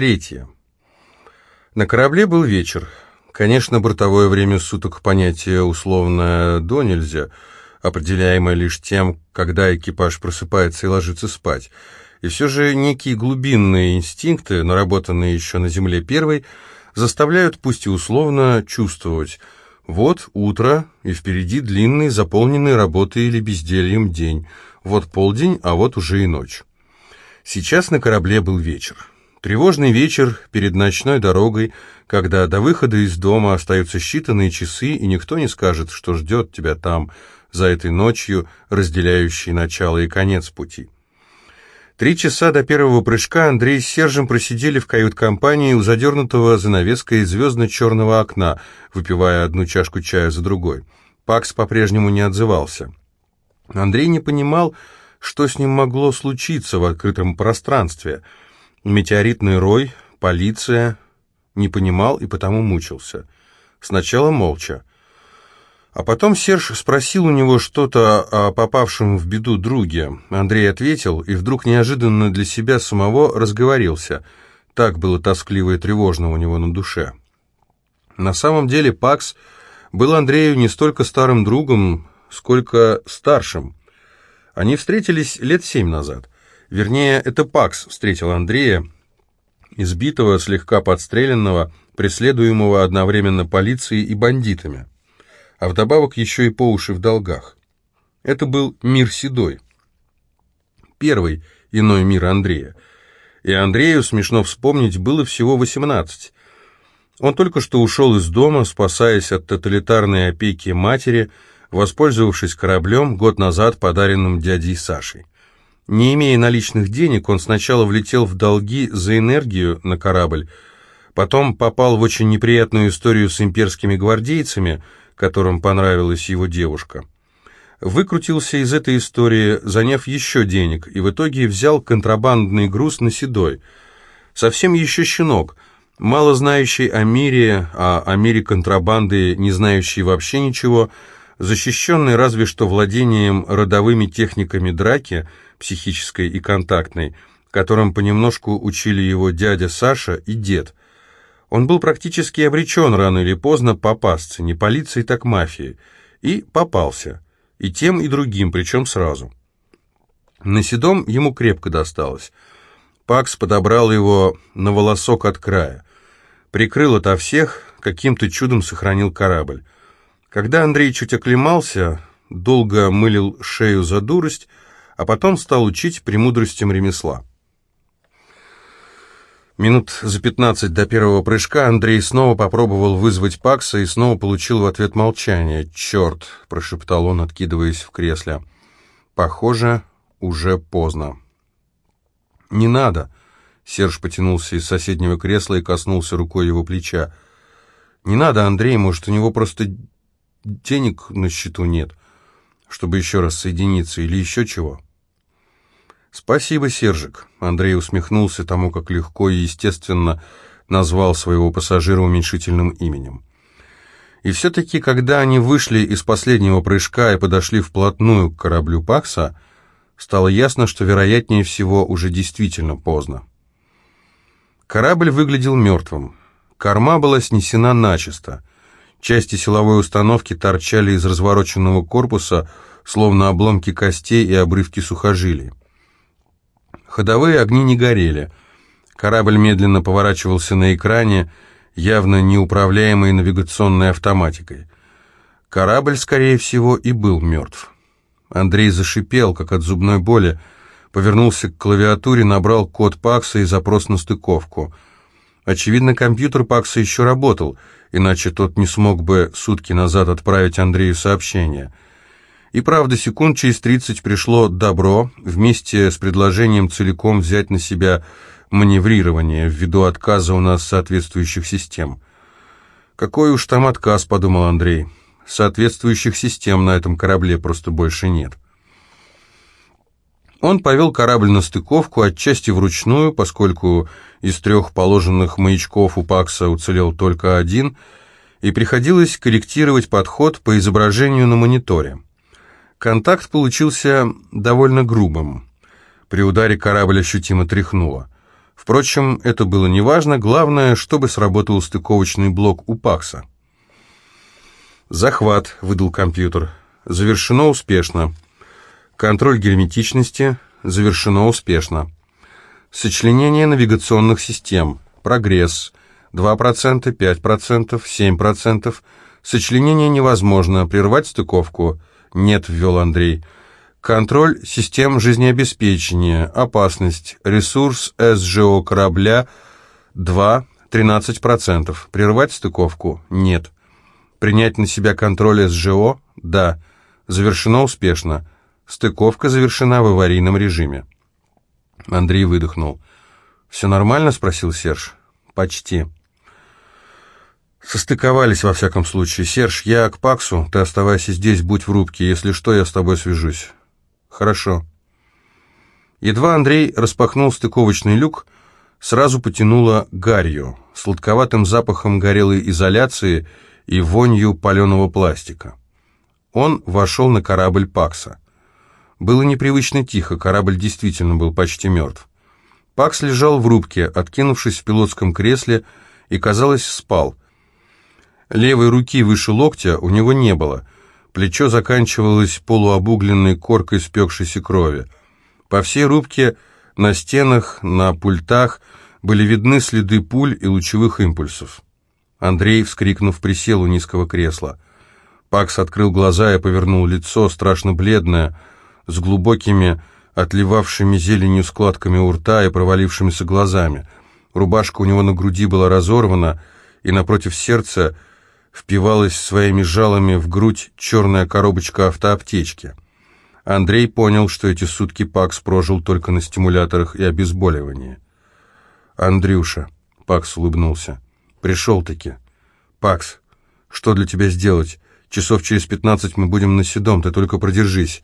Третье. На корабле был вечер. Конечно, бортовое время суток понятие условное до нельзя, определяемое лишь тем, когда экипаж просыпается и ложится спать. И все же некие глубинные инстинкты, наработанные еще на Земле первой, заставляют, пусть и условно, чувствовать – вот утро, и впереди длинный, заполненный работой или бездельем день. Вот полдень, а вот уже и ночь. Сейчас на корабле был вечер. Тревожный вечер перед ночной дорогой, когда до выхода из дома остаются считанные часы, и никто не скажет, что ждет тебя там, за этой ночью, разделяющей начало и конец пути. Три часа до первого прыжка Андрей с Сержем просидели в кают-компании у задернутого занавеской звездно-черного окна, выпивая одну чашку чая за другой. Пакс по-прежнему не отзывался. Андрей не понимал, что с ним могло случиться в открытом пространстве. Метеоритный рой, полиция. Не понимал и потому мучился. Сначала молча. А потом Серж спросил у него что-то о попавшем в беду друге. Андрей ответил и вдруг неожиданно для себя самого разговорился. Так было тоскливо и тревожно у него на душе. На самом деле Пакс был Андрею не столько старым другом, сколько старшим. Они встретились лет семь назад. Вернее, это Пакс встретил Андрея, избитого, слегка подстреленного, преследуемого одновременно полицией и бандитами а вдобавок еще и по уши в долгах. Это был мир седой. Первый иной мир Андрея. И Андрею, смешно вспомнить, было всего 18. Он только что ушел из дома, спасаясь от тоталитарной опеки матери, воспользовавшись кораблем, год назад подаренным дядей Сашей. Не имея наличных денег, он сначала влетел в долги за энергию на корабль, потом попал в очень неприятную историю с имперскими гвардейцами – которым понравилась его девушка. Выкрутился из этой истории, заняв еще денег, и в итоге взял контрабандный груз на седой. Совсем еще щенок, мало знающий о мире, а о мире контрабанды не знающий вообще ничего, защищенный разве что владением родовыми техниками драки, психической и контактной, которым понемножку учили его дядя Саша и дед – он был практически обречен рано или поздно попасться, не полицией, так мафией. И попался. И тем, и другим, причем сразу. На седом ему крепко досталось. Пакс подобрал его на волосок от края. Прикрыл ото всех, каким-то чудом сохранил корабль. Когда Андрей чуть оклемался, долго мылил шею за дурость, а потом стал учить премудростям ремесла. Минут за пятнадцать до первого прыжка Андрей снова попробовал вызвать Пакса и снова получил в ответ молчание. «Черт!» — прошептал он, откидываясь в кресле. «Похоже, уже поздно». «Не надо!» — Серж потянулся из соседнего кресла и коснулся рукой его плеча. «Не надо, Андрей, может, у него просто денег на счету нет, чтобы еще раз соединиться или еще чего?» «Спасибо, Сержик», — Андрей усмехнулся тому, как легко и естественно назвал своего пассажира уменьшительным именем. И все-таки, когда они вышли из последнего прыжка и подошли вплотную к кораблю Пакса, стало ясно, что, вероятнее всего, уже действительно поздно. Корабль выглядел мертвым. Корма была снесена начисто. Части силовой установки торчали из развороченного корпуса, словно обломки костей и обрывки сухожилий. Ходовые огни не горели. Корабль медленно поворачивался на экране, явно неуправляемой навигационной автоматикой. Корабль, скорее всего, и был мертв. Андрей зашипел, как от зубной боли, повернулся к клавиатуре, набрал код Пакса и запрос на стыковку. Очевидно, компьютер Пакса еще работал, иначе тот не смог бы сутки назад отправить Андрею сообщение — и правда, секунд через тридцать пришло добро, вместе с предложением целиком взять на себя маневрирование ввиду отказа у нас соответствующих систем. «Какой уж там отказ», — подумал Андрей. «Соответствующих систем на этом корабле просто больше нет». Он повел корабль на стыковку, отчасти вручную, поскольку из трех положенных маячков у Пакса уцелел только один, и приходилось корректировать подход по изображению на мониторе. Контакт получился довольно грубым. При ударе корабль ощутимо тряхнуло. Впрочем, это было неважно, главное, чтобы сработал стыковочный блок у Пакса. «Захват», — выдал компьютер. «Завершено успешно. Контроль герметичности. Завершено успешно. Сочленение навигационных систем. Прогресс. 2%, 5%, 7%. Сочленение невозможно. Прервать стыковку. Нет, ввел Андрей. Контроль систем жизнеобеспечения. Опасность. Ресурс СЖО корабля 2, 13%. Прервать стыковку? Нет. Принять на себя контроль СЖО? Да. Завершено успешно. Стыковка завершена в аварийном режиме. Андрей выдохнул. «Все нормально?» — спросил Серж. «Почти». «Состыковались, во всяком случае. Серж, я к Паксу, ты оставайся здесь, будь в рубке. Если что, я с тобой свяжусь». «Хорошо». Едва Андрей распахнул стыковочный люк, сразу потянуло гарью, сладковатым запахом горелой изоляции и вонью паленого пластика. Он вошел на корабль Пакса. Было непривычно тихо, корабль действительно был почти мертв. Пакс лежал в рубке, откинувшись в пилотском кресле, и, казалось, спал. Левой руки выше локтя у него не было. Плечо заканчивалось полуобугленной коркой спекшейся крови. По всей рубке, на стенах, на пультах были видны следы пуль и лучевых импульсов. Андрей, вскрикнув, присел у низкого кресла. Пакс открыл глаза и повернул лицо, страшно бледное, с глубокими, отливавшими зеленью складками у рта и провалившимися глазами. Рубашка у него на груди была разорвана, и напротив сердца впивалась своими жалами в грудь черная коробочка автоаптечки. Андрей понял, что эти сутки Пакс прожил только на стимуляторах и обезболивании. «Андрюша», — Пакс улыбнулся, — «пришел-таки». «Пакс, что для тебя сделать? Часов через пятнадцать мы будем на седом, ты только продержись».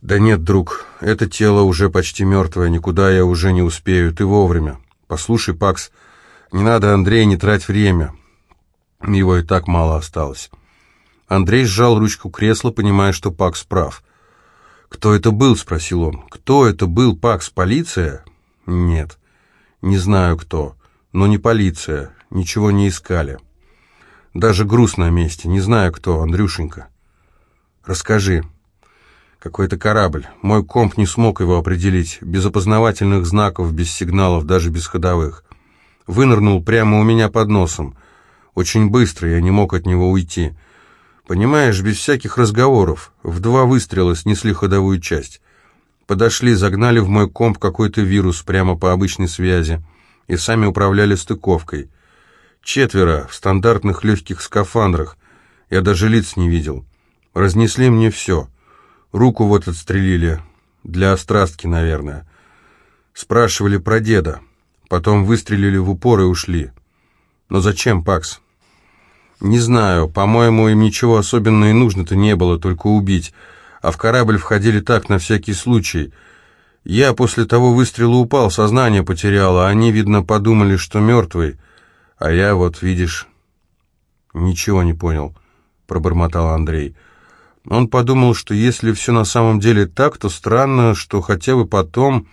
«Да нет, друг, это тело уже почти мертвое, никуда я уже не успею, ты вовремя. Послушай, Пакс, не надо, Андрей, не трать время. Его и так мало осталось». Андрей сжал ручку кресла, понимая, что Пакс прав. «Кто это был?» — спросил он. «Кто это был, Пакс? Полиция?» «Нет, не знаю кто, но не полиция, ничего не искали. Даже груз на месте, не знаю кто, Андрюшенька. Расскажи». Какой-то корабль. Мой комп не смог его определить. Без опознавательных знаков, без сигналов, даже без ходовых. Вынырнул прямо у меня под носом. Очень быстро, я не мог от него уйти. Понимаешь, без всяких разговоров. В два выстрела снесли ходовую часть. Подошли, загнали в мой комп какой-то вирус прямо по обычной связи и сами управляли стыковкой. Четверо в стандартных легких скафандрах. Я даже лиц не видел. Разнесли мне все. Руку вот отстрелили. Для острастки, наверное. Спрашивали про деда. Потом выстрелили в упор и ушли. Но зачем, Пакс? Не знаю. По-моему, им ничего особенного и нужно-то не было, только убить. А в корабль входили так, на всякий случай. Я после того выстрела упал, сознание потерял, а они, видно, подумали, что мертвый. А я вот, видишь... Ничего не понял, пробормотал Андрей. Он подумал, что если все на самом деле так, то странно, что хотя бы потом,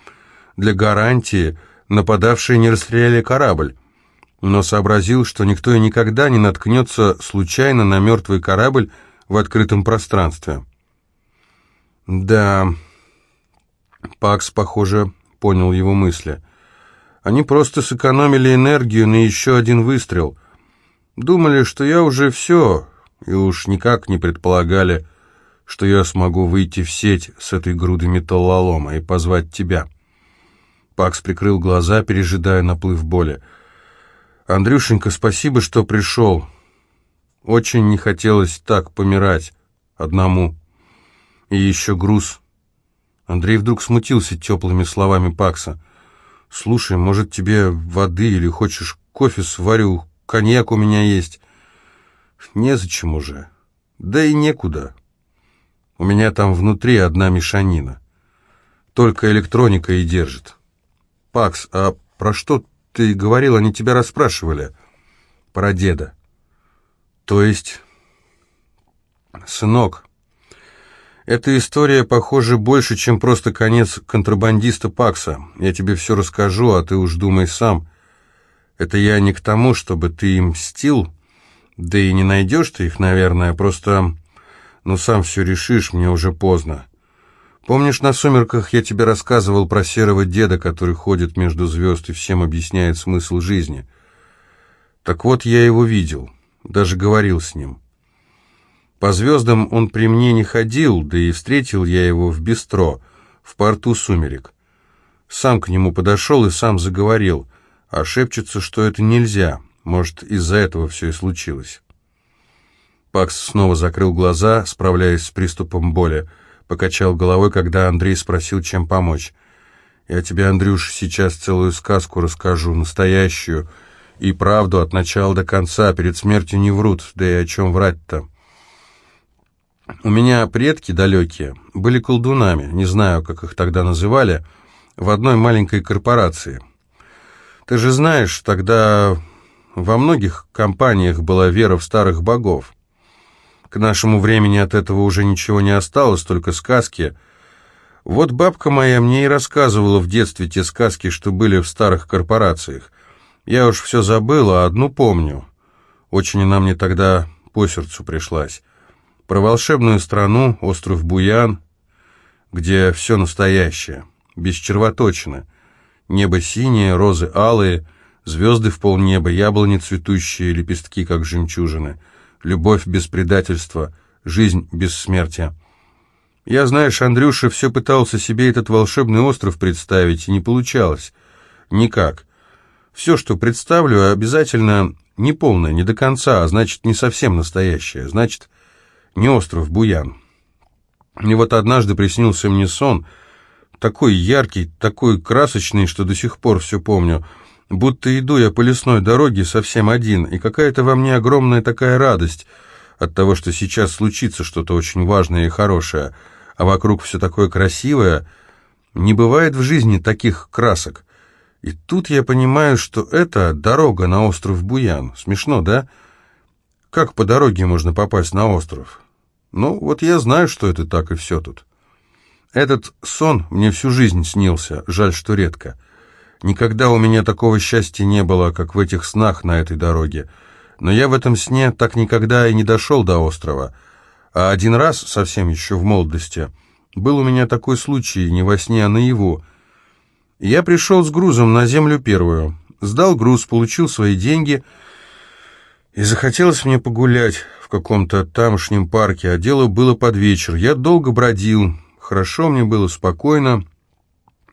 для гарантии, нападавшие не расстреляли корабль. Но сообразил, что никто и никогда не наткнется случайно на мертвый корабль в открытом пространстве. Да, Пакс, похоже, понял его мысли. Они просто сэкономили энергию на еще один выстрел. Думали, что я уже все, и уж никак не предполагали, что я смогу выйти в сеть с этой грудой металлолома и позвать тебя». Пакс прикрыл глаза, пережидая наплыв боли. «Андрюшенька, спасибо, что пришел. Очень не хотелось так помирать одному. И еще груз». Андрей вдруг смутился теплыми словами Пакса. «Слушай, может, тебе воды или хочешь кофе сварю? Коньяк у меня есть». «Незачем уже. Да и некуда. У меня там внутри одна мешанина. Только электроника и держит. Пакс, а про что ты говорил, они тебя расспрашивали? Про деда. То есть... Сынок, Эта история, похоже, больше, чем просто конец контрабандиста Пакса. Я тебе все расскажу, а ты уж думай сам. Это я не к тому, чтобы ты им мстил, да и не найдешь ты их, наверное, просто... Ну, сам все решишь, мне уже поздно. Помнишь, на «Сумерках» я тебе рассказывал про серого деда, который ходит между звезд и всем объясняет смысл жизни? Так вот, я его видел, даже говорил с ним. По звездам он при мне не ходил, да и встретил я его в бистро, в порту «Сумерек». Сам к нему подошел и сам заговорил, а шепчется, что это нельзя, может, из-за этого все и случилось. Пакс снова закрыл глаза, справляясь с приступом боли, покачал головой, когда Андрей спросил, чем помочь. «Я тебе, Андрюш, сейчас целую сказку расскажу, настоящую, и правду от начала до конца, перед смертью не врут, да и о чем врать-то?» У меня предки далекие были колдунами, не знаю, как их тогда называли, в одной маленькой корпорации. Ты же знаешь, тогда во многих компаниях была вера в старых богов. К нашему времени от этого уже ничего не осталось, только сказки. Вот бабка моя мне и рассказывала в детстве те сказки, что были в старых корпорациях. Я уж все забыла, а одну помню. Очень она мне тогда по сердцу пришлась. Про волшебную страну, остров Буян, где все настоящее, без червоточины. Небо синее, розы алые, звезды в полнеба, яблони цветущие, лепестки, как жемчужины — любовь без предательства, жизнь без смерти. Я, знаешь, Андрюша все пытался себе этот волшебный остров представить, и не получалось. Никак. Все, что представлю, обязательно не полное, не до конца, а значит, не совсем настоящее, значит, не остров Буян. И вот однажды приснился мне сон, такой яркий, такой красочный, что до сих пор все помню — Будто иду я по лесной дороге совсем один, и какая-то во мне огромная такая радость от того, что сейчас случится что-то очень важное и хорошее, а вокруг все такое красивое. Не бывает в жизни таких красок. И тут я понимаю, что это дорога на остров Буян. Смешно, да? Как по дороге можно попасть на остров? Ну, вот я знаю, что это так, и все тут. Этот сон мне всю жизнь снился, жаль, что редко. Никогда у меня такого счастья не было, как в этих снах на этой дороге. Но я в этом сне так никогда и не дошел до острова. А один раз, совсем еще в молодости, был у меня такой случай, не во сне, а наяву. Я пришел с грузом на землю первую, сдал груз, получил свои деньги, и захотелось мне погулять в каком-то тамошнем парке, а дело было под вечер. Я долго бродил, хорошо мне было, спокойно,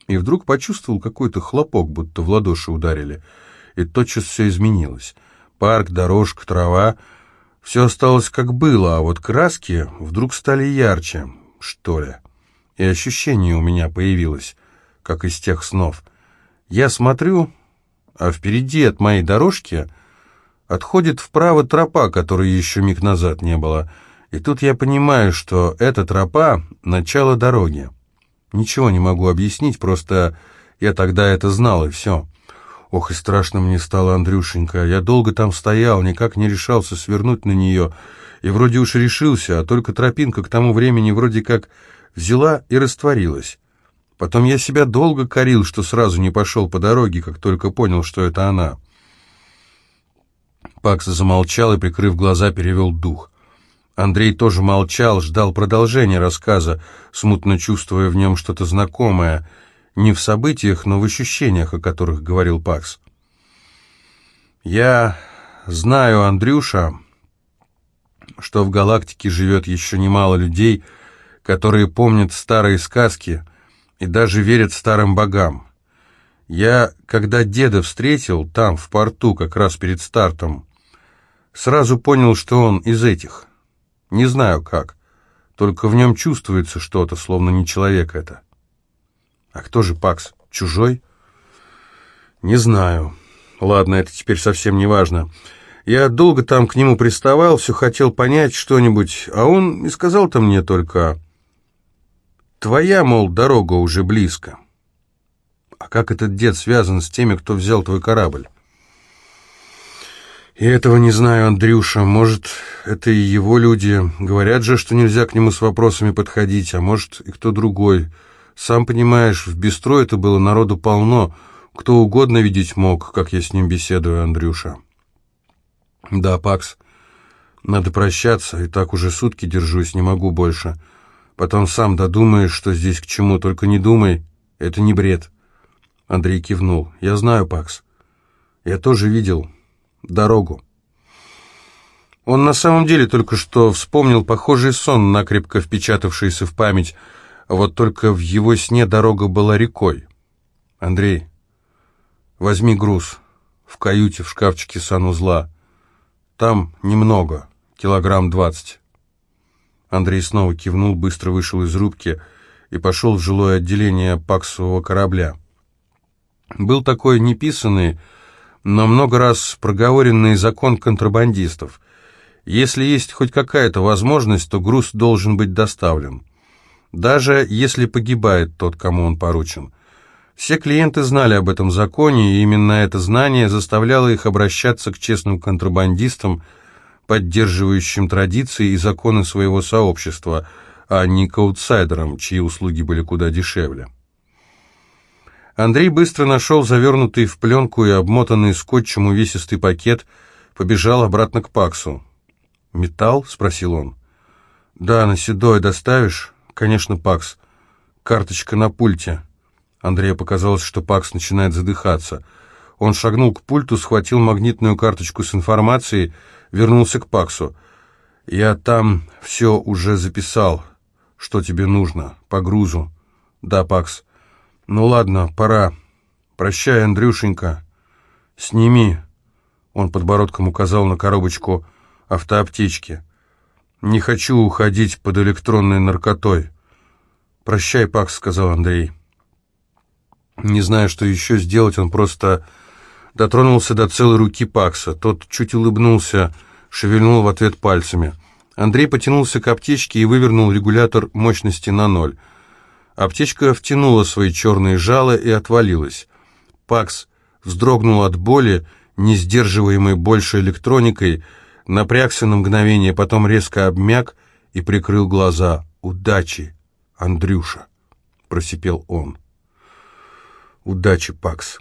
и вдруг почувствовал какой-то хлопок, будто в ладоши ударили, и тотчас все изменилось. Парк, дорожка, трава — все осталось как было, а вот краски вдруг стали ярче, что ли. И ощущение у меня появилось, как из тех снов. Я смотрю, а впереди от моей дорожки отходит вправо тропа, которой еще миг назад не было. И тут я понимаю, что эта тропа — начало дороги. Ничего не могу объяснить, просто я тогда это знал, и все. Ох, и страшно мне стало, Андрюшенька. Я долго там стоял, никак не решался свернуть на нее, и вроде уж решился, а только тропинка к тому времени вроде как взяла и растворилась. Потом я себя долго корил, что сразу не пошел по дороге, как только понял, что это она. Пакс замолчал и, прикрыв глаза, перевел дух. Андрей тоже молчал, ждал продолжения рассказа, смутно чувствуя в нем что-то знакомое, не в событиях, но в ощущениях, о которых говорил Пакс. «Я знаю, Андрюша, что в галактике живет еще немало людей, которые помнят старые сказки и даже верят старым богам. Я, когда деда встретил там, в порту, как раз перед стартом, сразу понял, что он из этих». Не знаю как. Только в нем чувствуется что-то, словно не человек это. А кто же Пакс? Чужой? Не знаю. Ладно, это теперь совсем не важно. Я долго там к нему приставал, все хотел понять что-нибудь, а он и сказал-то мне только... Твоя, мол, дорога уже близко. А как этот дед связан с теми, кто взял твой корабль? «Я этого не знаю, Андрюша. Может, это и его люди. Говорят же, что нельзя к нему с вопросами подходить, а может, и кто другой. Сам понимаешь, в бистро это было народу полно. Кто угодно видеть мог, как я с ним беседую, Андрюша». «Да, Пакс, надо прощаться, и так уже сутки держусь, не могу больше. Потом сам додумаешь, что здесь к чему, только не думай, это не бред». Андрей кивнул. «Я знаю, Пакс. Я тоже видел» дорогу. Он на самом деле только что вспомнил похожий сон, накрепко впечатавшийся в память, вот только в его сне дорога была рекой. «Андрей, возьми груз. В каюте, в шкафчике санузла. Там немного, килограмм двадцать». Андрей снова кивнул, быстро вышел из рубки и пошел в жилое отделение паксового корабля. Был такой неписанный, но много раз проговоренный закон контрабандистов. Если есть хоть какая-то возможность, то груз должен быть доставлен. Даже если погибает тот, кому он поручен. Все клиенты знали об этом законе, и именно это знание заставляло их обращаться к честным контрабандистам, поддерживающим традиции и законы своего сообщества, а не к аутсайдерам, чьи услуги были куда дешевле. Андрей быстро нашел завернутый в пленку и обмотанный скотчем увесистый пакет, побежал обратно к Паксу. «Металл?» — спросил он. «Да, на седой доставишь?» «Конечно, Пакс. Карточка на пульте». Андрею показалось, что Пакс начинает задыхаться. Он шагнул к пульту, схватил магнитную карточку с информацией, вернулся к Паксу. «Я там все уже записал. Что тебе нужно? По грузу?» «Да, Пакс. «Ну ладно, пора. Прощай, Андрюшенька. Сними». Он подбородком указал на коробочку автоаптечки. «Не хочу уходить под электронной наркотой». «Прощай, Пакс», — сказал Андрей. Не зная, что еще сделать, он просто дотронулся до целой руки Пакса. Тот чуть улыбнулся, шевельнул в ответ пальцами. Андрей потянулся к аптечке и вывернул регулятор мощности на ноль. Аптечка втянула свои черные жало и отвалилась. Пакс вздрогнул от боли, не сдерживаемой больше электроникой, напрягся на мгновение, потом резко обмяк и прикрыл глаза. «Удачи, Андрюша!» — просипел он. «Удачи, Пакс!»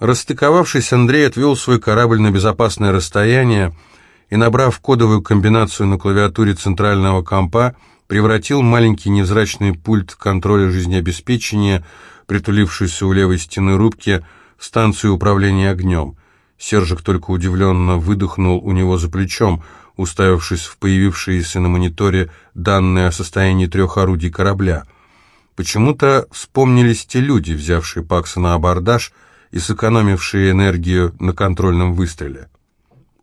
Расстыковавшись, Андрей отвел свой корабль на безопасное расстояние и, набрав кодовую комбинацию на клавиатуре центрального компа, превратил маленький невзрачный пульт контроля жизнеобеспечения, притулившийся у левой стены рубки, в станцию управления огнем. Сержик только удивленно выдохнул у него за плечом, уставившись в появившиеся на мониторе данные о состоянии трех орудий корабля. Почему-то вспомнились те люди, взявшие Пакса на абордаж и сэкономившие энергию на контрольном выстреле.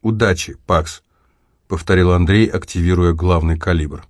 «Удачи, Пакс», — повторил Андрей, активируя главный калибр.